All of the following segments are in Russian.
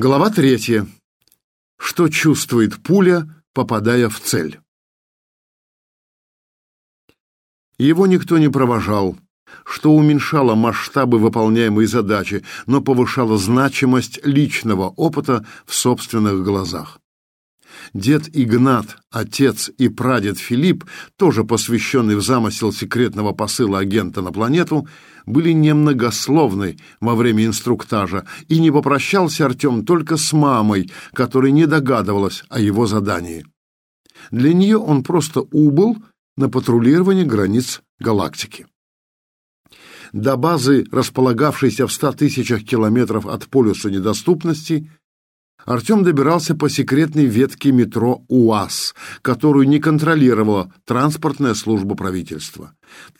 Глава третья. Что чувствует пуля, попадая в цель? Его никто не провожал, что уменьшало масштабы выполняемой задачи, но повышало значимость личного опыта в собственных глазах. Дед Игнат, отец и прадед Филипп, тоже посвященный в замысел секретного посыла агента на планету, были немногословны во время инструктажа, и не попрощался Артем только с мамой, которая не догадывалась о его задании. Для нее он просто убыл на патрулирование границ галактики. До базы, располагавшейся в ста тысячах километров от полюса недоступности, Артем добирался по секретной ветке метро УАЗ, которую не контролировала транспортная служба правительства.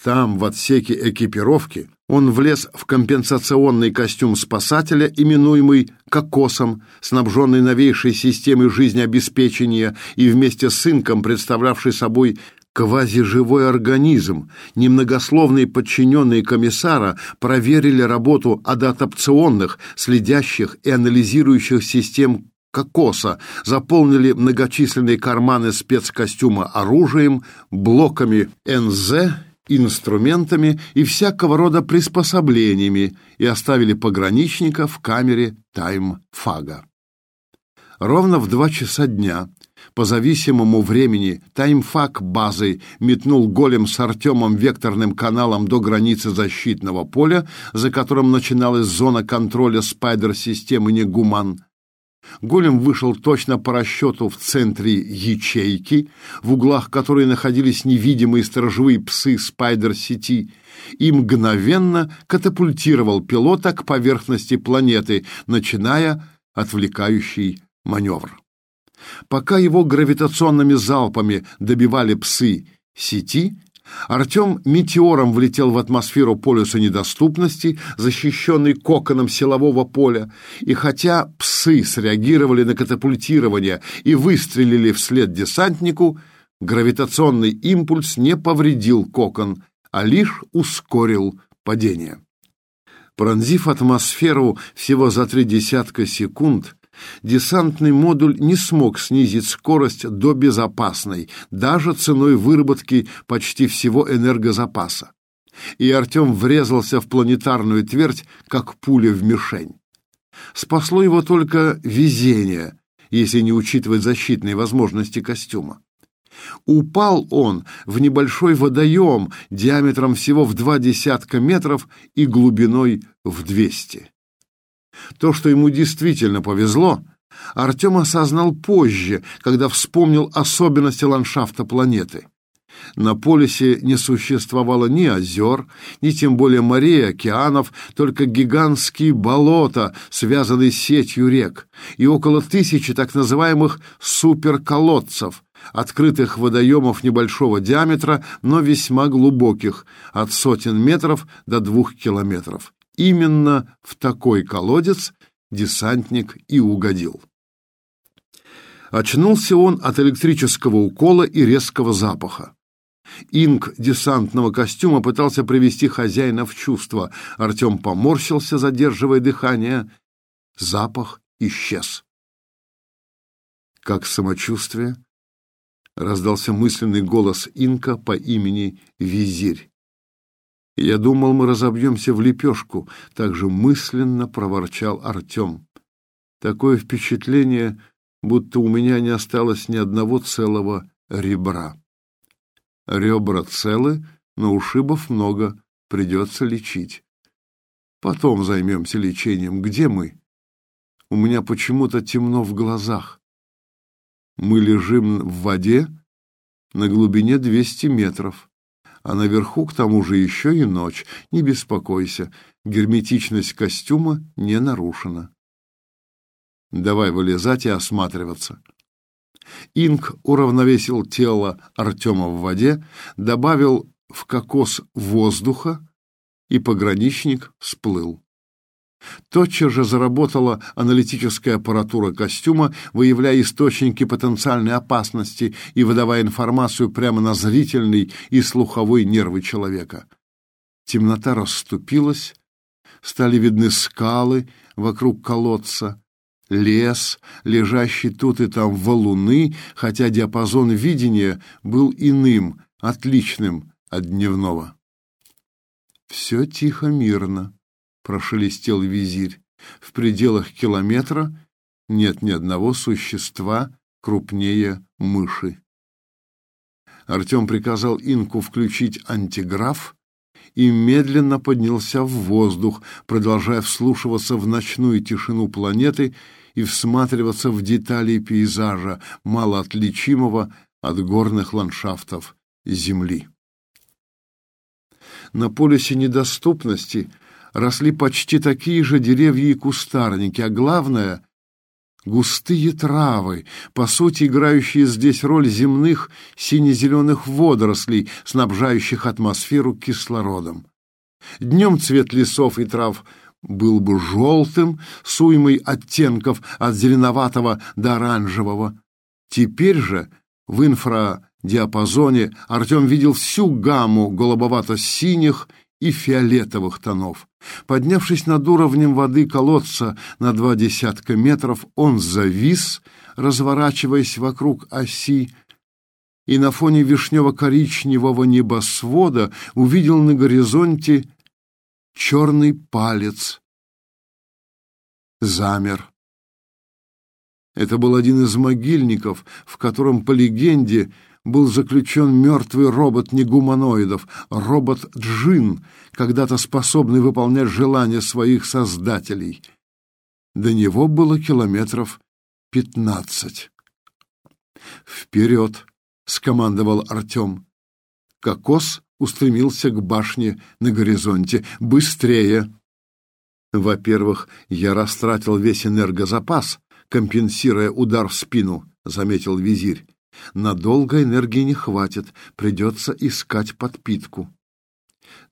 Там, в отсеке экипировки, он влез в компенсационный костюм спасателя, именуемый «кокосом», снабженный новейшей системой жизнеобеспечения и вместе с инком представлявший собой квазиживой организм. Немногословные подчиненные комиссара проверили работу адаптационных, следящих и анализирующих систем кокоса, заполнили многочисленные карманы спецкостюма оружием, блоками НЗ, инструментами и всякого рода приспособлениями и оставили пограничника в камере таймфага. Ровно в два часа дня по зависимому времени таймфак базы метнул голем с Артемом векторным каналом до границы защитного поля, за которым начиналась зона контроля спайдер-системы Негуман. Голем вышел точно по расчету в центре ячейки, в углах которой находились невидимые сторожевые псы спайдер-сети, и мгновенно катапультировал пилота к поверхности планеты, начиная отвлекающий маневр. Пока его гравитационными залпами добивали псы сети, Артем метеором влетел в атмосферу полюса недоступности, защищенный коконом силового поля, и хотя псы среагировали на катапультирование и выстрелили вслед десантнику, гравитационный импульс не повредил кокон, а лишь ускорил падение. Пронзив атмосферу всего за три десятка секунд, десантный модуль не смог снизить скорость до безопасной, даже ценой выработки почти всего энергозапаса. И Артем врезался в планетарную твердь, как пуля в мишень. Спасло его только везение, если не учитывать защитные возможности костюма. Упал он в небольшой водоем диаметром всего в два десятка метров и глубиной в двести. То, что ему действительно повезло, Артем осознал позже, когда вспомнил особенности ландшафта планеты. На полюсе не существовало ни озер, ни тем более морей, океанов, только гигантские болота, связанные сетью рек, и около тысячи так называемых суперколодцев, открытых водоемов небольшого диаметра, но весьма глубоких, от сотен метров до двух километров. Именно в такой колодец десантник и угодил. Очнулся он от электрического укола и резкого запаха. Инк десантного костюма пытался привести хозяина в чувство. Артем поморщился, задерживая дыхание. Запах исчез. «Как самочувствие?» — раздался мысленный голос Инка по имени Визирь. Я думал, мы разобьемся в лепешку, также мысленно проворчал Артем. Такое впечатление, будто у меня не осталось ни одного целого ребра. Ребра целы, но ушибов много, придется лечить. Потом займемся лечением. Где мы? У меня почему-то темно в глазах. Мы лежим в воде на глубине 200 метров а наверху к тому же еще и ночь. Не беспокойся, герметичность костюма не нарушена. Давай вылезать и осматриваться. Инк уравновесил тело Артема в воде, добавил в кокос воздуха, и пограничник всплыл. Тотчас же заработала аналитическая аппаратура костюма, выявляя источники потенциальной опасности и выдавая информацию прямо на зрительный и слуховой нервы человека. Темнота расступилась, стали видны скалы вокруг колодца, лес, лежащий тут и там валуны, хотя диапазон видения был иным, отличным от дневного. «Все тихо, мирно», — прошелестел визирь. «В пределах километра нет ни одного существа крупнее мыши». Артем приказал Инку включить антиграф и медленно поднялся в воздух, продолжая вслушиваться в ночную тишину планеты и всматриваться в детали пейзажа, малоотличимого от горных ландшафтов Земли. На полюсе недоступности росли почти такие же деревья и кустарники, а главное — густые травы, по сути играющие здесь роль земных сине-зеленых водорослей, снабжающих атмосферу кислородом. Днем цвет лесов и трав был бы желтым, с уймой оттенков от зеленоватого до оранжевого. Теперь же в инфрадиапазоне Артем видел всю гамму голубовато-синих и фиолетовых тонов. Поднявшись над уровнем воды колодца на два десятка метров, он завис, разворачиваясь вокруг оси, и на фоне вишнево-коричневого небосвода увидел на горизонте черный палец. Замер. Это был один из могильников, в котором, по легенде, был заключен мертвый робот негуманоидов, робот-джин, когда-то способный выполнять желания своих создателей. До него было километров пятнадцать. «Вперед!» — скомандовал Артем. Кокос устремился к башне на горизонте. «Быстрее!» «Во-первых, я растратил весь энергозапас», компенсируя удар в спину, заметил визирь. Надолго энергии не хватит, придется искать подпитку.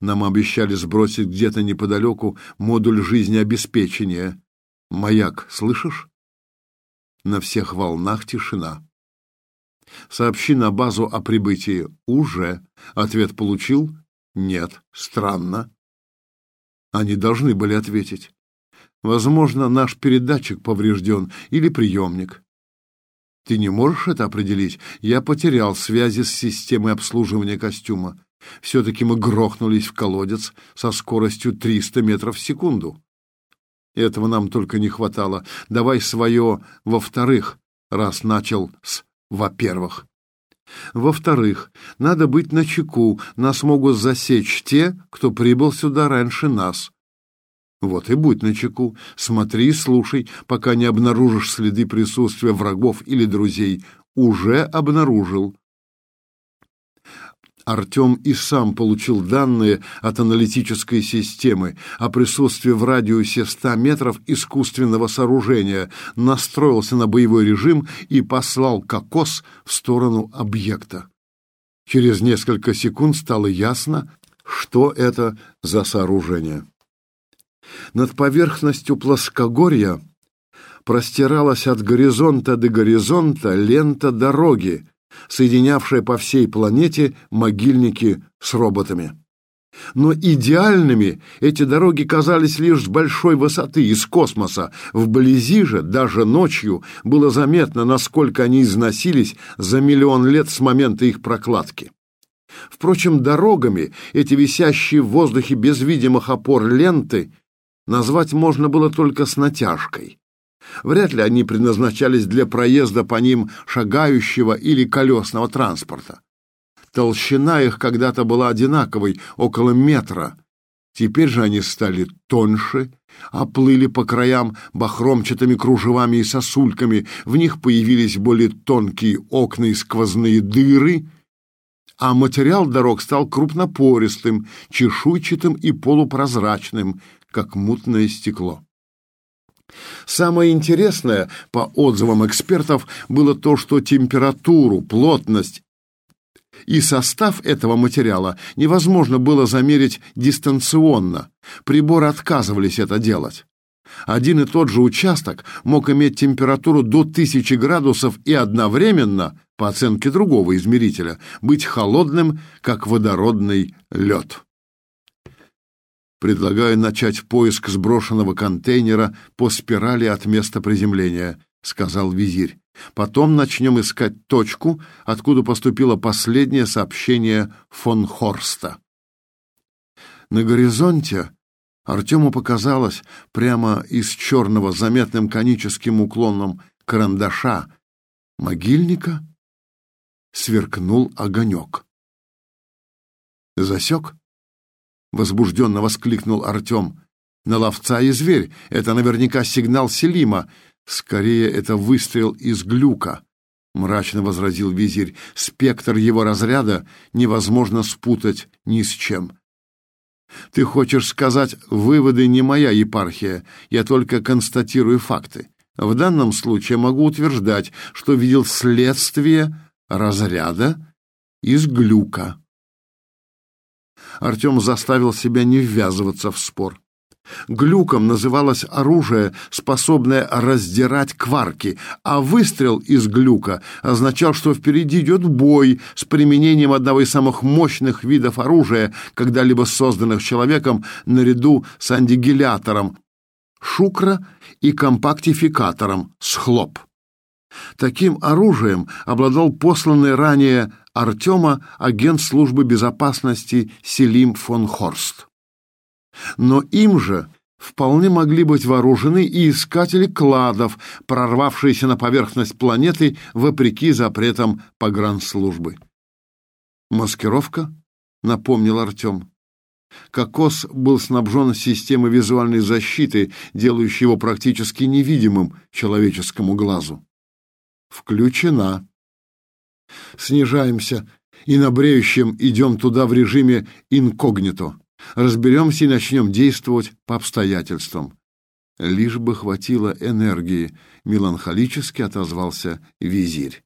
Нам обещали сбросить где-то неподалеку модуль жизнеобеспечения. Маяк, слышишь? На всех волнах тишина. Сообщи на базу о прибытии. Уже. Ответ получил? Нет. Странно. Они должны были ответить. Возможно, наш передатчик поврежден или приемник. Ты не можешь это определить? Я потерял связи с системой обслуживания костюма. Все-таки мы грохнулись в колодец со скоростью 300 метров в секунду. Этого нам только не хватало. Давай свое «во-вторых», раз начал с «во-первых». Во-вторых, надо быть начеку, нас могут засечь те, кто прибыл сюда раньше нас. Вот и будь начеку, смотри слушай, пока не обнаружишь следы присутствия врагов или друзей. Уже обнаружил. Артем и сам получил данные от аналитической системы о присутствии в радиусе 100 метров искусственного сооружения, настроился на боевой режим и послал кокос в сторону объекта. Через несколько секунд стало ясно, что это за сооружение. Над поверхностью плоскогорья простиралась от горизонта до горизонта лента дороги, соединявшая по всей планете могильники с роботами. Но идеальными эти дороги казались лишь с большой высоты, из космоса. Вблизи же, даже ночью, было заметно, насколько они износились за миллион лет с момента их прокладки. Впрочем, дорогами эти висящие в воздухе без видимых опор ленты назвать можно было только с натяжкой. Вряд ли они предназначались для проезда по ним шагающего или колесного транспорта. Толщина их когда-то была одинаковой, около метра. Теперь же они стали тоньше, оплыли по краям бахромчатыми кружевами и сосульками, в них появились более тонкие окна и сквозные дыры, а материал дорог стал крупнопористым, чешуйчатым и полупрозрачным, как мутное стекло. Самое интересное, по отзывам экспертов, было то, что температуру, плотность и состав этого материала невозможно было замерить дистанционно. Приборы отказывались это делать. Один и тот же участок мог иметь температуру до 1000 градусов и одновременно, по оценке другого измерителя, быть холодным, как водородный лед. Предлагаю начать поиск сброшенного контейнера по спирали от места приземления, сказал визирь. Потом начнем искать точку, откуда поступило последнее сообщение фон Хорста. На горизонте Артему показалось прямо из черного заметным коническим уклоном карандаша могильника сверкнул огонек. «Засек?» — возбужденно воскликнул Артем. «На ловца и зверь! Это наверняка сигнал Селима. Скорее, это выстрел из глюка», — мрачно возразил визирь. «Спектр его разряда невозможно спутать ни с чем». «Ты хочешь сказать, выводы не моя епархия, я только констатирую факты. В данном случае могу утверждать, что видел следствие разряда из глюка». Артем заставил себя не ввязываться в спор. Глюком называлось оружие, способное раздирать кварки, а выстрел из глюка означал, что впереди идет бой с применением одного из самых мощных видов оружия, когда-либо созданных человеком, наряду с андигилятором, шукра и компактификатором, схлоп. Таким оружием обладал посланный ранее Артема агент службы безопасности Селим фон Хорст. Но им же вполне могли быть вооружены и искатели кладов, прорвавшиеся на поверхность планеты вопреки запретам погранслужбы. «Маскировка?» — напомнил Артем. Кокос был снабжен системой визуальной защиты, делающей его практически невидимым человеческому глазу. «Включена», Снижаемся и на бреющем идем туда в режиме инкогнито. Разберемся и начнем действовать по обстоятельствам. Лишь бы хватило энергии, меланхолически отозвался визирь.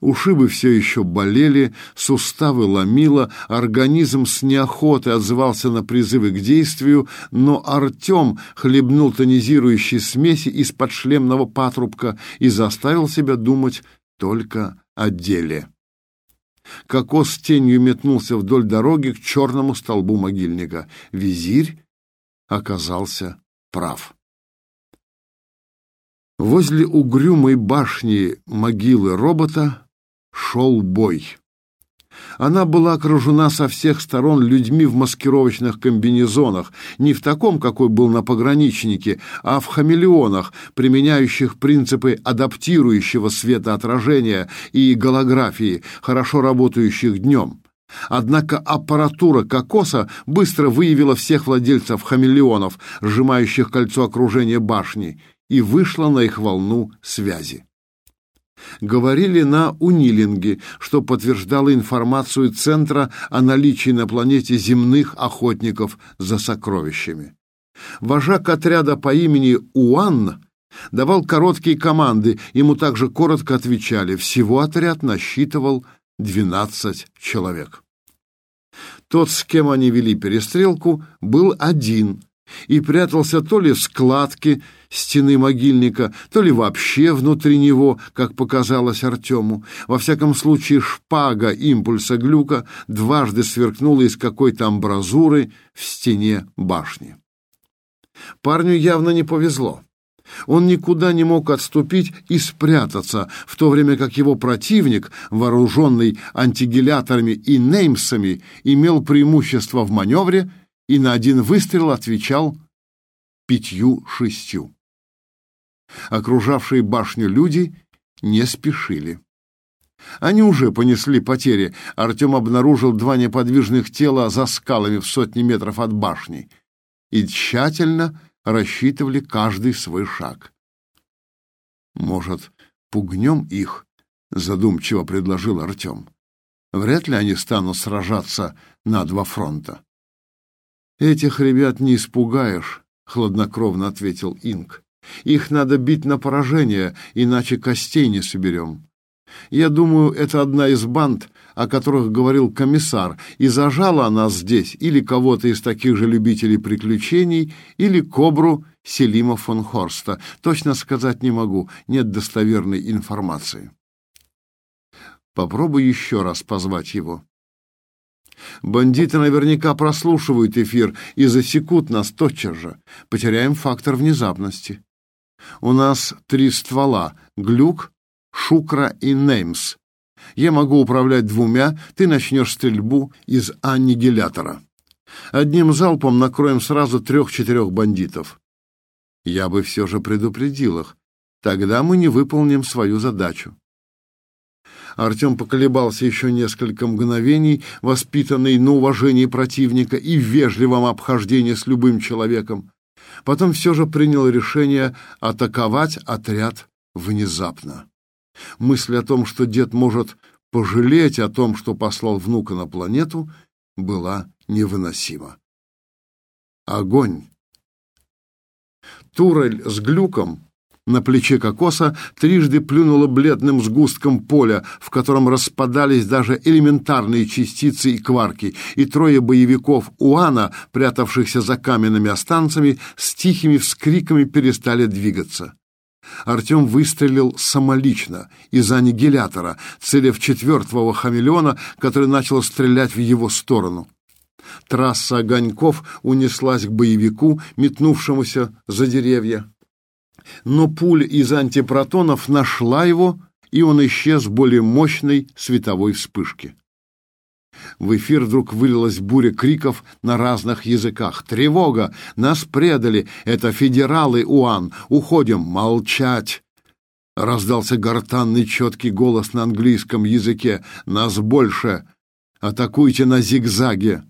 Ушибы все еще болели, суставы ломило, организм с неохотой отзывался на призывы к действию, но Артем хлебнул тонизирующей смеси из подшлемного патрубка и заставил себя думать только о деле. Кокос тенью метнулся вдоль дороги к черному столбу могильника. Визирь оказался прав. Возле угрюмой башни могилы робота шел бой. Она была окружена со всех сторон людьми в маскировочных комбинезонах, не в таком, какой был на пограничнике, а в хамелеонах, применяющих принципы адаптирующего светоотражения и голографии, хорошо работающих днем. Однако аппаратура кокоса быстро выявила всех владельцев хамелеонов, сжимающих кольцо окружения башни, и вышла на их волну связи говорили на унилинге, что подтверждало информацию Центра о наличии на планете земных охотников за сокровищами. Вожак отряда по имени Уан давал короткие команды, ему также коротко отвечали. Всего отряд насчитывал 12 человек. Тот, с кем они вели перестрелку, был один и прятался то ли в складке стены могильника, то ли вообще внутри него, как показалось Артему. Во всяком случае, шпага импульса глюка дважды сверкнула из какой-то амбразуры в стене башни. Парню явно не повезло. Он никуда не мог отступить и спрятаться, в то время как его противник, вооруженный антигеляторами и неймсами, имел преимущество в маневре и на один выстрел отвечал пятью-шестью. Окружавшие башню люди не спешили. Они уже понесли потери. Артем обнаружил два неподвижных тела за скалами в сотни метров от башни и тщательно рассчитывали каждый свой шаг. «Может, пугнем их?» — задумчиво предложил Артем. «Вряд ли они станут сражаться на два фронта». «Этих ребят не испугаешь», — хладнокровно ответил Инг. «Их надо бить на поражение, иначе костей не соберем. Я думаю, это одна из банд, о которых говорил комиссар, и зажала она здесь или кого-то из таких же любителей приключений, или кобру Селима фон Хорста. Точно сказать не могу, нет достоверной информации. Попробуй еще раз позвать его. Бандиты наверняка прослушивают эфир и засекут нас тотчас же. Потеряем фактор внезапности. У нас три ствола — Глюк, Шукра и Неймс. Я могу управлять двумя, ты начнешь стрельбу из аннигилятора. Одним залпом накроем сразу трех-четырех бандитов. Я бы все же предупредил их. Тогда мы не выполним свою задачу. Артем поколебался еще несколько мгновений, воспитанный на уважении противника и вежливом обхождении с любым человеком. Потом все же принял решение атаковать отряд внезапно. Мысль о том, что дед может пожалеть о том, что послал внука на планету, была невыносима. Огонь! Турель с глюком на плече кокоса трижды плюнула бледным сгустком поля, в котором распадались даже элементарные частицы и кварки, и трое боевиков Уана, прятавшихся за каменными останцами, с тихими вскриками перестали двигаться. Артем выстрелил самолично из аннигилятора, целив четвертого хамелеона, который начал стрелять в его сторону. Трасса огоньков унеслась к боевику, метнувшемуся за деревья но пуля из антипротонов нашла его, и он исчез в более мощной световой вспышке. В эфир вдруг вылилась буря криков на разных языках. «Тревога! Нас предали! Это федералы, Уан! Уходим! Молчать!» Раздался гортанный четкий голос на английском языке. «Нас больше! Атакуйте на зигзаге!»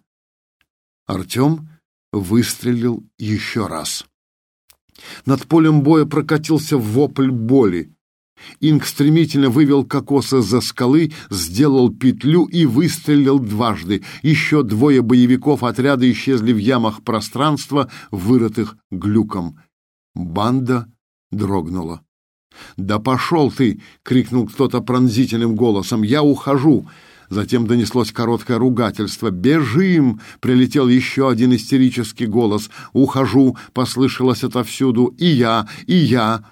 Артем выстрелил еще раз. Над полем боя прокатился вопль боли. Инг стремительно вывел кокоса за скалы, сделал петлю и выстрелил дважды. Еще двое боевиков отряда исчезли в ямах пространства, вырытых глюком. Банда дрогнула. «Да пошел ты!» — крикнул кто-то пронзительным голосом. «Я ухожу!» Затем донеслось короткое ругательство. «Бежим!» — прилетел еще один истерический голос. «Ухожу!» — послышалось отовсюду. «И я! И я!»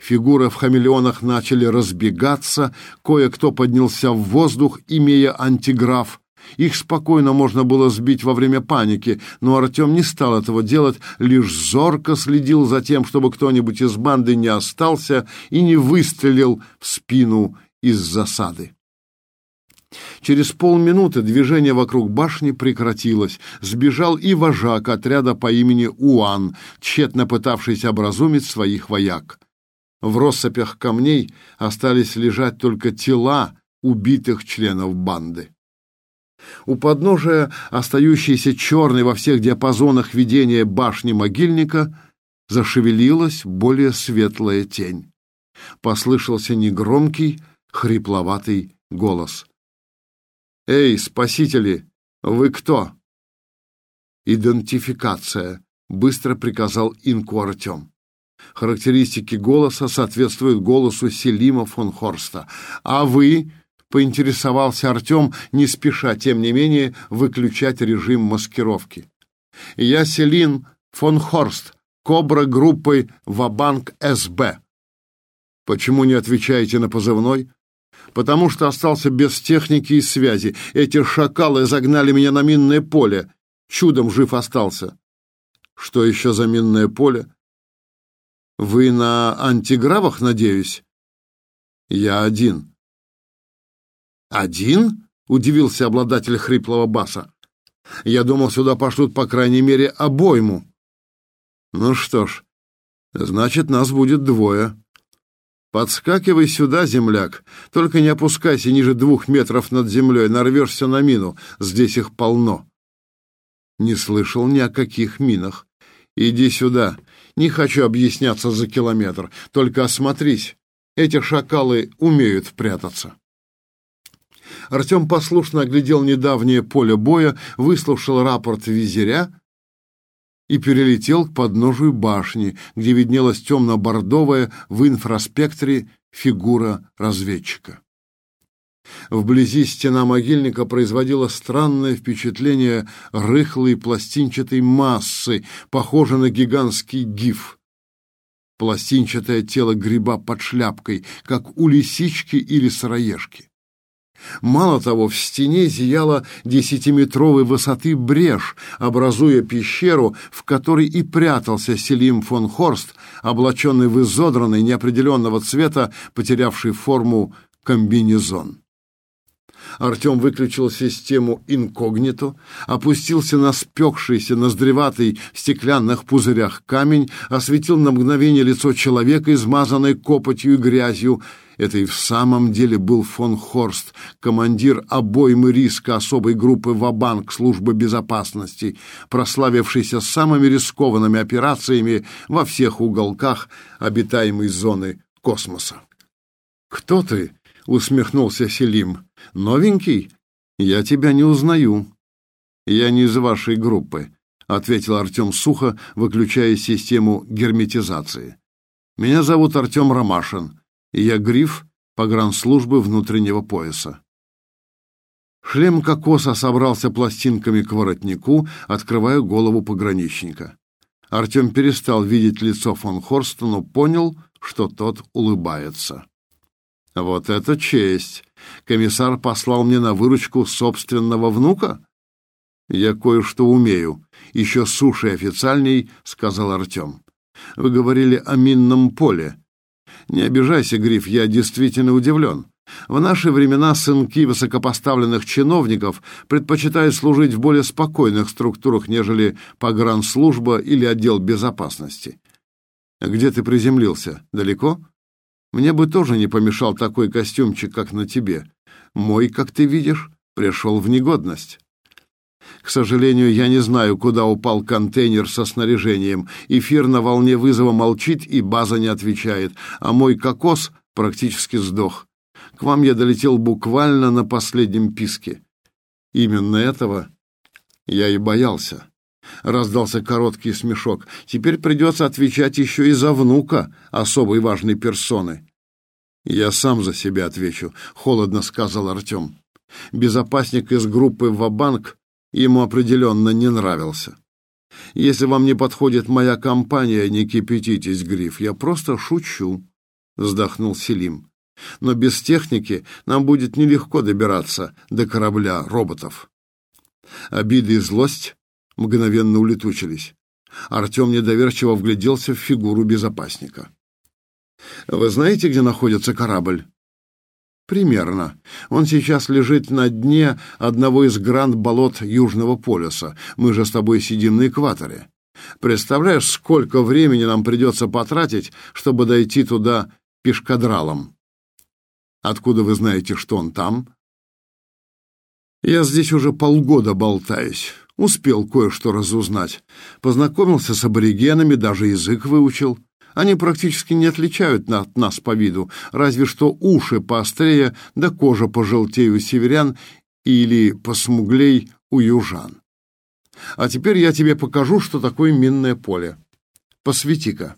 Фигуры в хамелеонах начали разбегаться, кое-кто поднялся в воздух, имея антиграф. Их спокойно можно было сбить во время паники, но Артем не стал этого делать, лишь зорко следил за тем, чтобы кто-нибудь из банды не остался и не выстрелил в спину из засады. Через полминуты движение вокруг башни прекратилось. Сбежал и вожак отряда по имени Уан, тщетно пытавшийся образумить своих вояк. В россыпях камней остались лежать только тела убитых членов банды. У подножия, остающейся черной во всех диапазонах видения башни могильника, зашевелилась более светлая тень. Послышался негромкий, хрипловатый голос. «Эй, спасители, вы кто?» «Идентификация», — быстро приказал инку Артем. Характеристики голоса соответствуют голосу Селима фон Хорста. «А вы?» — поинтересовался Артем, не спеша, тем не менее, выключать режим маскировки. «Я Селин фон Хорст, Кобра группы Вабанк СБ». «Почему не отвечаете на позывной?» Потому что остался без техники и связи. Эти шакалы загнали меня на минное поле. Чудом жив остался. Что еще за минное поле? Вы на антигравах, надеюсь? Я один. Один? Удивился обладатель хриплого баса. Я думал, сюда пошлют, по крайней мере, обойму. Ну что ж, значит, нас будет двое. Подскакивай сюда, земляк. Только не опускайся ниже двух метров над землей, нарвешься на мину. Здесь их полно. Не слышал ни о каких минах. Иди сюда. Не хочу объясняться за километр. Только осмотрись. Эти шакалы умеют прятаться. Артем послушно оглядел недавнее поле боя, выслушал рапорт визиря и перелетел к подножию башни, где виднелась темно-бордовая в инфраспекторе фигура разведчика. Вблизи стена могильника производила странное впечатление рыхлой пластинчатой массы, похожей на гигантский гиф. Пластинчатое тело гриба под шляпкой, как у лисички или сыроежки. Мало того, в стене зияла десятиметровой высоты брешь, образуя пещеру, в которой и прятался Селим фон Хорст, облаченный в изодранный неопределенного цвета, потерявший форму комбинезон. Артем выключил систему инкогнито, опустился на спекшийся, ноздреватый в стеклянных пузырях камень, осветил на мгновение лицо человека, измазанное копотью и грязью. Это и в самом деле был фон Хорст, командир обоймы риска особой группы Вабанк службы безопасности, прославившийся самыми рискованными операциями во всех уголках обитаемой зоны космоса. «Кто ты?» — усмехнулся Селим. «Новенький? Я тебя не узнаю». «Я не из вашей группы», — ответил Артем сухо, выключая систему герметизации. «Меня зовут Артем Ромашин, я гриф погранслужбы внутреннего пояса». Шлем кокоса собрался пластинками к воротнику, открывая голову пограничника. Артем перестал видеть лицо фон Хорста, но понял, что тот улыбается. «Вот это честь! Комиссар послал мне на выручку собственного внука? Я кое-что умею. Еще суши официальней, сказал Артем. Вы говорили о минном поле. Не обижайся, Гриф, я действительно удивлен. В наши времена сынки высокопоставленных чиновников предпочитают служить в более спокойных структурах, нежели погранслужба или отдел безопасности. Где ты приземлился? Далеко? Мне бы тоже не помешал такой костюмчик, как на тебе. Мой, как ты видишь, пришел в негодность. К сожалению, я не знаю, куда упал контейнер со снаряжением. Эфир на волне вызова молчит, и база не отвечает, а мой кокос практически сдох. К вам я долетел буквально на последнем писке. Именно этого я и боялся. Раздался короткий смешок. Теперь придется отвечать еще и за внука особой важной персоны. Я сам за себя отвечу, холодно сказал Артем. Безопасник из группы Вабанк ему определенно не нравился. Если вам не подходит моя компания, не кипятитесь, Гриф, я просто шучу, вздохнул Селим. Но без техники нам будет нелегко добираться до корабля роботов. Обиды и злость мгновенно улетучились. Артем недоверчиво вгляделся в фигуру безопасника. «Вы знаете, где находится корабль?» «Примерно. Он сейчас лежит на дне одного из гранд-болот Южного полюса. Мы же с тобой сидим на экваторе. Представляешь, сколько времени нам придется потратить, чтобы дойти туда пешкадралом?» «Откуда вы знаете, что он там?» «Я здесь уже полгода болтаюсь. Успел кое-что разузнать. Познакомился с аборигенами, даже язык выучил. Они практически не отличают от нас по виду, разве что уши поострее, да кожа пожелтее у северян или посмуглей у южан. А теперь я тебе покажу, что такое минное поле. Посвети-ка.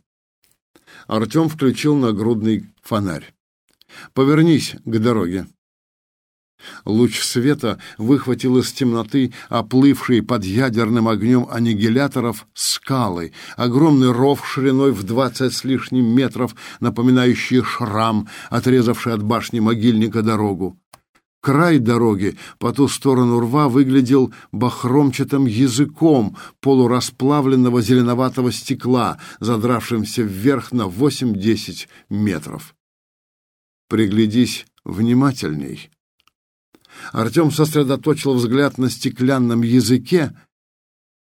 Артем включил нагрудный фонарь. Повернись к дороге. Луч света выхватил из темноты оплывшие под ядерным огнем аннигиляторов скалы, огромный ров шириной в двадцать с лишним метров, напоминающий шрам, отрезавший от башни могильника дорогу. Край дороги по ту сторону рва выглядел бахромчатым языком полурасплавленного зеленоватого стекла, задравшимся вверх на восемь-десять метров. Приглядись внимательней. Артем сосредоточил взгляд на стеклянном языке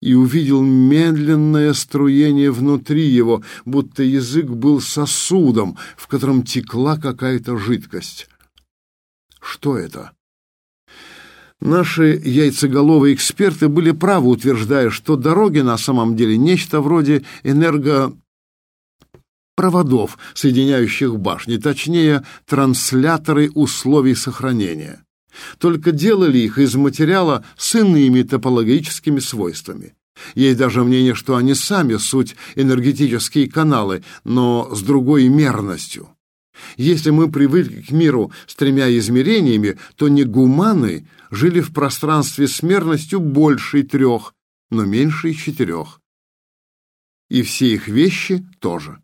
и увидел медленное струение внутри его, будто язык был сосудом, в котором текла какая-то жидкость. Что это? Наши яйцеголовые эксперты были правы, утверждая, что дороги на самом деле нечто вроде энерго проводов, соединяющих башни, точнее, трансляторы условий сохранения. Только делали их из материала с иными топологическими свойствами. Есть даже мнение, что они сами суть энергетические каналы, но с другой мерностью. Если мы привыкли к миру с тремя измерениями, то негуманы жили в пространстве с мерностью большей трех, но меньшей четырех. И все их вещи тоже.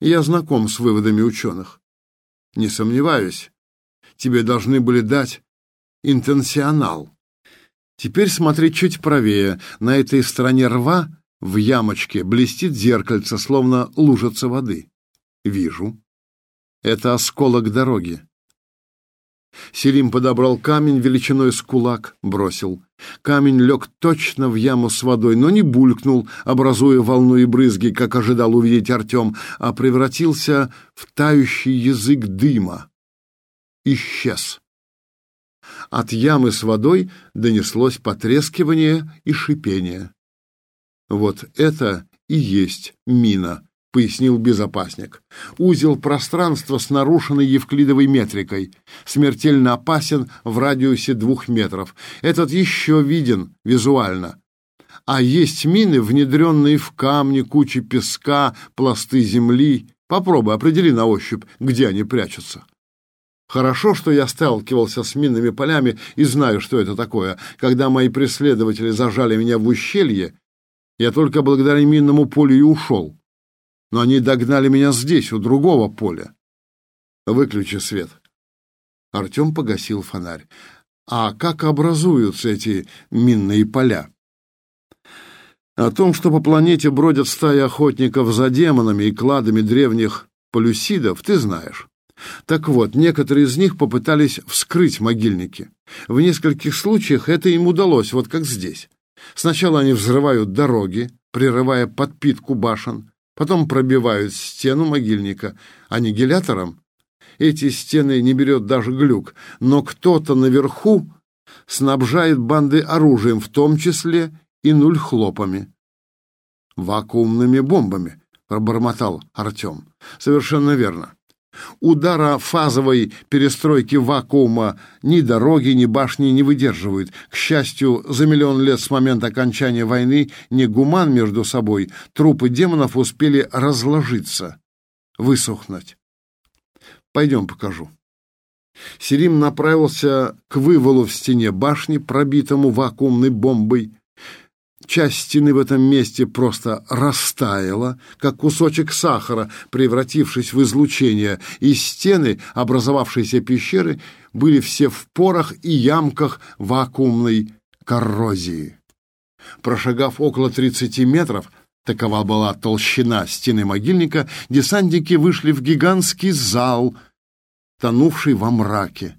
Я знаком с выводами ученых. Не сомневаюсь, тебе должны были дать интенсионал. Теперь смотри чуть правее. На этой стороне рва в ямочке блестит зеркальце, словно лужица воды. Вижу. Это осколок дороги. Селим подобрал камень величиной с кулак, бросил. Камень лег точно в яму с водой, но не булькнул, образуя волну и брызги, как ожидал увидеть Артем, а превратился в тающий язык дыма. Исчез. От ямы с водой донеслось потрескивание и шипение. Вот это и есть мина, — пояснил безопасник. «Узел пространства с нарушенной евклидовой метрикой. Смертельно опасен в радиусе двух метров. Этот еще виден визуально. А есть мины, внедренные в камни, кучи песка, пласты земли. Попробуй, определи на ощупь, где они прячутся». Хорошо, что я сталкивался с минными полями и знаю, что это такое. Когда мои преследователи зажали меня в ущелье, я только благодаря минному полю и ушел но они догнали меня здесь, у другого поля. Выключи свет. Артем погасил фонарь. А как образуются эти минные поля? О том, что по планете бродят стаи охотников за демонами и кладами древних полюсидов, ты знаешь. Так вот, некоторые из них попытались вскрыть могильники. В нескольких случаях это им удалось, вот как здесь. Сначала они взрывают дороги, прерывая подпитку башен, Потом пробивают стену могильника аннигилятором. Эти стены не берет даже глюк, но кто-то наверху снабжает банды оружием, в том числе и нуль-хлопами. «Вакуумными бомбами», — пробормотал Артем. «Совершенно верно. Удара фазовой перестройки вакуума ни дороги, ни башни не выдерживают. К счастью, за миллион лет с момента окончания войны не гуман между собой, трупы демонов успели разложиться, высохнуть. Пойдем покажу. Серим направился к вывалу в стене башни, пробитому вакуумной бомбой, Часть стены в этом месте просто растаяла, как кусочек сахара, превратившись в излучение, и стены образовавшейся пещеры были все в порах и ямках вакуумной коррозии. Прошагав около 30 метров, такова была толщина стены могильника, десантники вышли в гигантский зал, тонувший во мраке.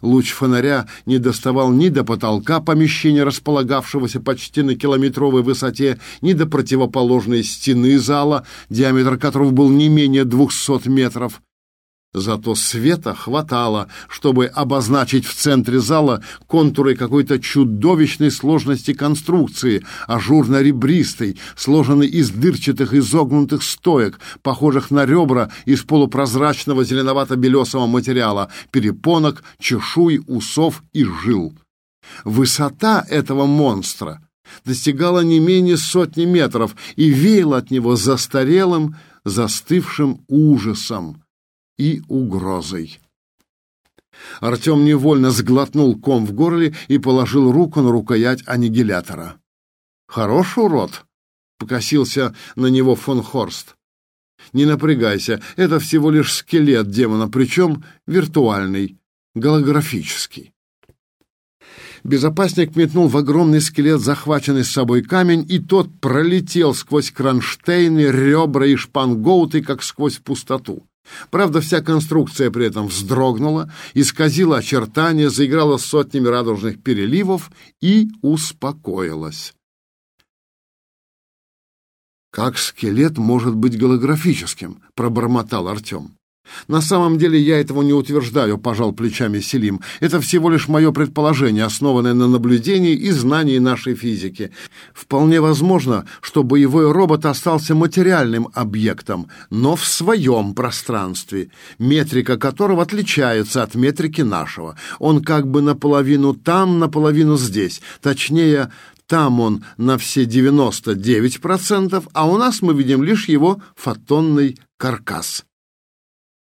Луч фонаря не доставал ни до потолка помещения, располагавшегося почти на километровой высоте, ни до противоположной стены зала, диаметр которого был не менее двухсот метров. Зато света хватало, чтобы обозначить в центре зала контуры какой-то чудовищной сложности конструкции, ажурно-ребристой, сложенной из дырчатых изогнутых стоек, похожих на ребра из полупрозрачного зеленовато-белесого материала, перепонок, чешуй, усов и жил. Высота этого монстра достигала не менее сотни метров и веяла от него застарелым, застывшим ужасом и угрозой. Артем невольно сглотнул ком в горле и положил руку на рукоять аннигилятора. «Хорош урод!» — покосился на него фон Хорст. «Не напрягайся, это всего лишь скелет демона, причем виртуальный, голографический». Безопасник метнул в огромный скелет захваченный с собой камень, и тот пролетел сквозь кронштейны, ребра и шпангоуты, как сквозь пустоту. Правда, вся конструкция при этом вздрогнула, исказила очертания, заиграла сотнями радужных переливов и успокоилась. «Как скелет может быть голографическим?» — пробормотал Артем. «На самом деле я этого не утверждаю», — пожал плечами Селим. «Это всего лишь мое предположение, основанное на наблюдении и знании нашей физики. Вполне возможно, что боевой робот остался материальным объектом, но в своем пространстве, метрика которого отличается от метрики нашего. Он как бы наполовину там, наполовину здесь. Точнее, там он на все 99%, а у нас мы видим лишь его фотонный каркас.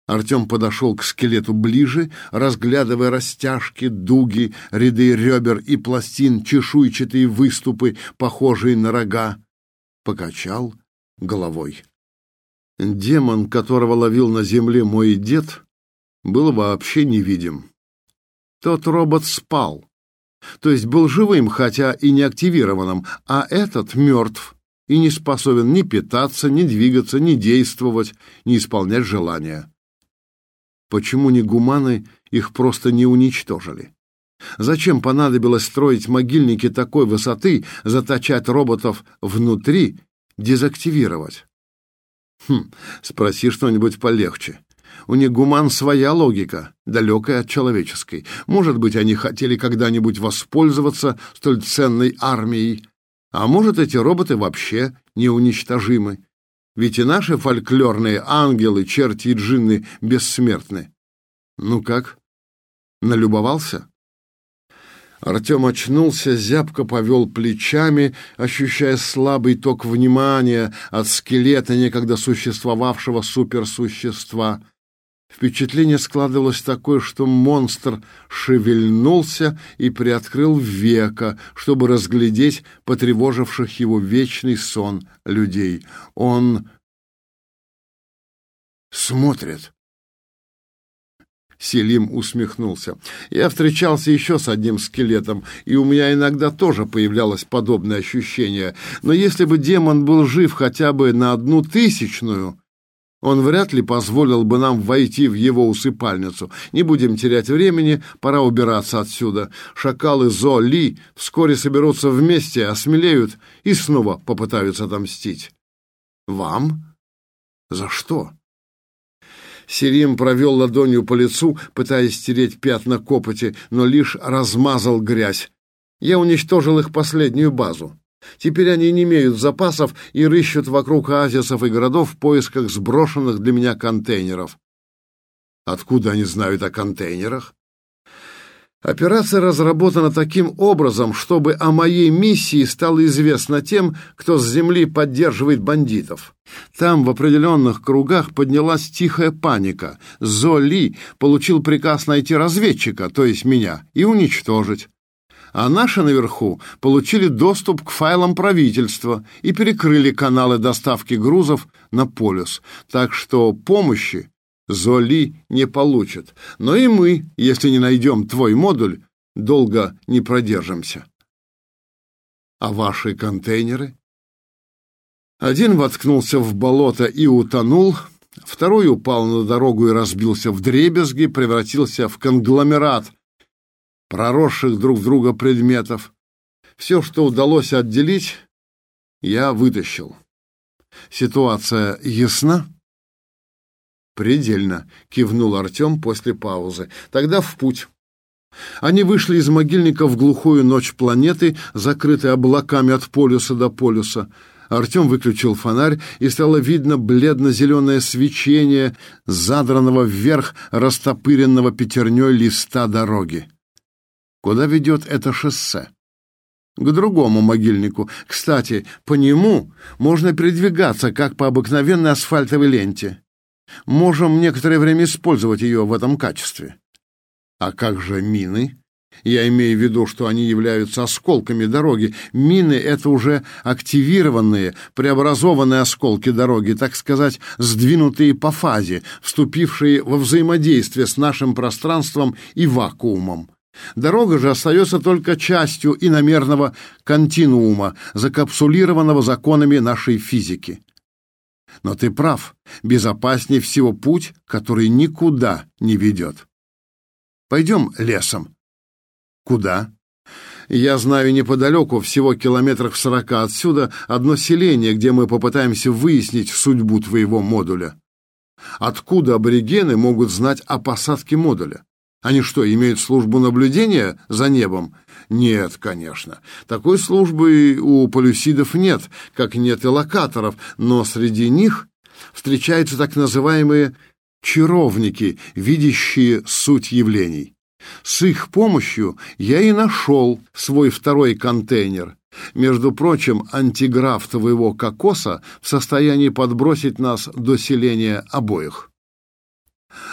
Артем подошел к скелету ближе, разглядывая растяжки, дуги, ряды ребер и пластин, чешуйчатые выступы, похожие на рога. Покачал головой. Демон, которого ловил на земле мой дед, был вообще невидим. Тот робот спал, то есть был живым, хотя и не активированным, а этот мертв и не способен ни питаться, ни двигаться, ни действовать, ни исполнять желания. Почему не гуманы их просто не уничтожили? Зачем понадобилось строить могильники такой высоты, заточать роботов внутри, дезактивировать? Хм, спроси что-нибудь полегче. У них гуман своя логика, далекая от человеческой. Может быть, они хотели когда-нибудь воспользоваться столь ценной армией, а может, эти роботы вообще неуничтожимы. Ведь и наши фольклорные ангелы, черти и джинны бессмертны. Ну как, налюбовался? Артем очнулся, зябко повел плечами, ощущая слабый ток внимания от скелета некогда существовавшего суперсущества. Впечатление складывалось такое, что монстр шевельнулся и приоткрыл века, чтобы разглядеть потревоживших его вечный сон людей. Он смотрит. Селим усмехнулся. Я встречался еще с одним скелетом, и у меня иногда тоже появлялось подобное ощущение. Но если бы демон был жив хотя бы на одну тысячную, он вряд ли позволил бы нам войти в его усыпальницу. Не будем терять времени, пора убираться отсюда. Шакалы Зо Ли вскоре соберутся вместе, осмелеют и снова попытаются отомстить. Вам? За что? Сирим провел ладонью по лицу, пытаясь стереть пятна копоти, но лишь размазал грязь. Я уничтожил их последнюю базу. Теперь они не имеют запасов и рыщут вокруг оазисов и городов в поисках сброшенных для меня контейнеров. Откуда они знают о контейнерах? Операция разработана таким образом, чтобы о моей миссии стало известно тем, кто с земли поддерживает бандитов. Там в определенных кругах поднялась тихая паника. Золи получил приказ найти разведчика, то есть меня, и уничтожить. А наши наверху получили доступ к файлам правительства и перекрыли каналы доставки грузов на полюс. Так что помощи Золи не получит. Но и мы, если не найдем твой модуль, долго не продержимся. А ваши контейнеры? Один воткнулся в болото и утонул, второй упал на дорогу и разбился в дребезги, превратился в конгломерат проросших друг в друга предметов. Все, что удалось отделить, я вытащил. Ситуация ясна? «Предельно», — кивнул Артем после паузы. «Тогда в путь». Они вышли из могильника в глухую ночь планеты, закрытой облаками от полюса до полюса. Артем выключил фонарь, и стало видно бледно-зеленое свечение задранного вверх растопыренного пятерней листа дороги. Куда ведет это шоссе? К другому могильнику. Кстати, по нему можно передвигаться, как по обыкновенной асфальтовой ленте. Можем некоторое время использовать ее в этом качестве. А как же мины? Я имею в виду, что они являются осколками дороги. Мины — это уже активированные, преобразованные осколки дороги, так сказать, сдвинутые по фазе, вступившие во взаимодействие с нашим пространством и вакуумом. Дорога же остается только частью иномерного континуума, закапсулированного законами нашей физики. Но ты прав, безопаснее всего путь, который никуда не ведет. Пойдем лесом. Куда? Я знаю неподалеку, всего километрах в сорока отсюда, одно селение, где мы попытаемся выяснить судьбу твоего модуля. Откуда аборигены могут знать о посадке модуля? Они что, имеют службу наблюдения за небом? Нет, конечно. Такой службы у полюсидов нет, как нет и локаторов, но среди них встречаются так называемые чаровники, видящие суть явлений. С их помощью я и нашел свой второй контейнер. Между прочим, антиграф твоего кокоса в состоянии подбросить нас до селения обоих.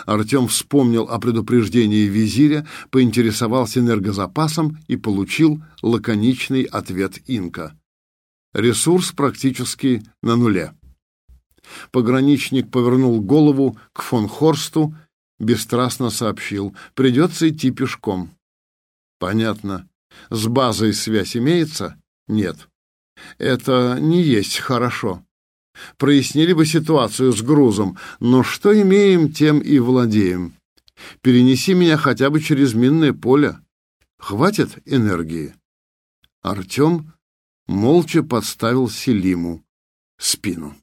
Артем вспомнил о предупреждении визиря, поинтересовался энергозапасом и получил лаконичный ответ инка. Ресурс практически на нуле. Пограничник повернул голову к фон Хорсту, бесстрастно сообщил, придется идти пешком. Понятно. С базой связь имеется? Нет. Это не есть хорошо. Прояснили бы ситуацию с грузом, но что имеем, тем и владеем. Перенеси меня хотя бы через минное поле. Хватит энергии. Артем молча подставил Селиму спину.